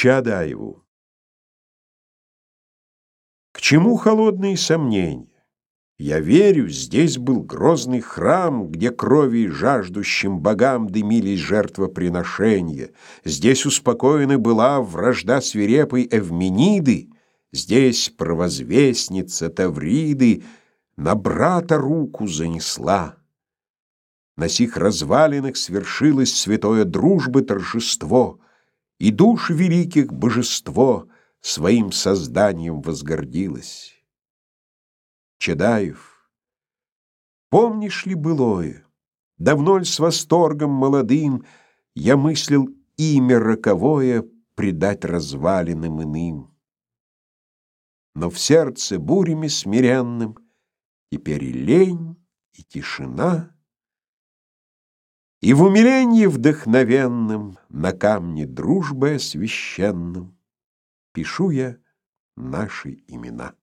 Чадаеву. К чему холодные сомнения? Я верю, здесь был грозный храм, где крови жаждущим богам дымились жертвоприношения. Здесь успокоена была вражда свирепой Эвмениды, здесь провозвестница Тавриды на брата руку занесла. На сих развалинах свершилось святое дружбы торжество, и душ великих божество своим созданием возгордилось. Чедаев, помнишь ли былое? Давно ль с восторгом молодым Я мыслил имя роковое Предать развалинам иным? Но в сердце бурями смиренным Теперь и лень, и тишина, И в умилении вдохновенном На камне дружбы священном Пишу я наши имена.